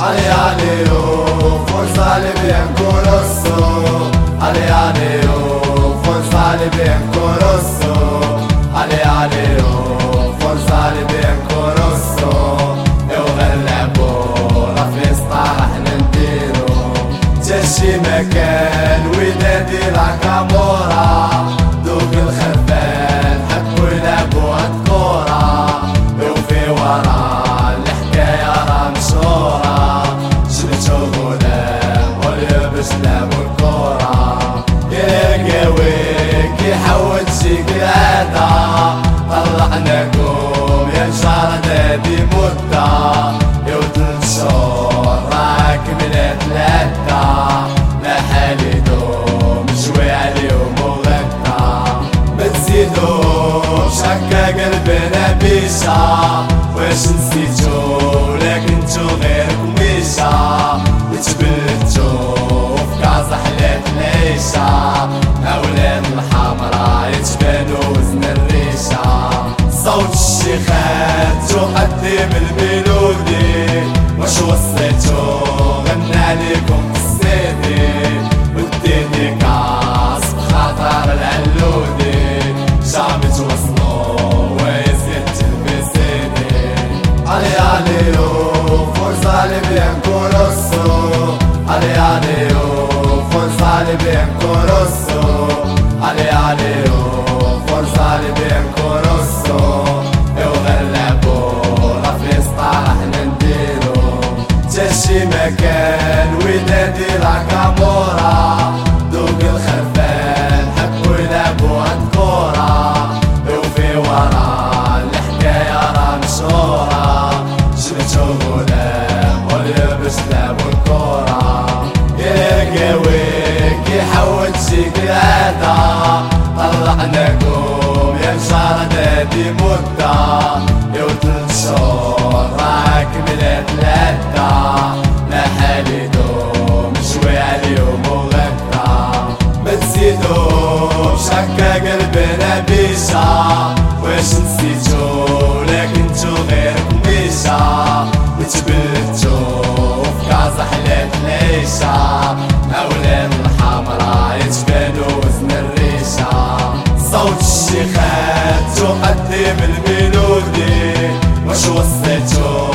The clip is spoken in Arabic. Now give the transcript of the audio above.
علي علي forza le bien corosso Ale ale oh forza le bien corosso Ale ale oh forza le bien corosso Eu غلبو رفيستا راح نديرو جشي مكان طلعناكم يا شهر دادي مدة يا شهور راك ملات العدة لا حالي دوم شوي عليهم وغدا ما تزيدوش هكا قلبنا بيشا واش نسيتو صوت الشيخات تقدم الميلودي واش وصيتو غنى في السيدي وديني كاس بخاطر العلودي. شعب توصلوا ويزيد تلبسيني علي علي forza le bianco rosso Ale ale oh forza le bianco rosso Ale مكان ودادي لاكامورا دوق الخرفان حبوا يلعبوا هالكورة وفي ورا الحكاية راه مشهورة. شفتو غلام واليبس لعبوا الكورة. يلقاويك يحول شيك العادة. طلعناكم يا مشارة دادي مدة. يا وثلاث شهور راك قلبنا بيشا واش نسيتو لكن انتو غير كميشة وتبلتو في كازا حلات العيشة أولاد الحمرا يتبانو وزن الريشة صوت الشيخات تقدم الميلودي واش وصيتو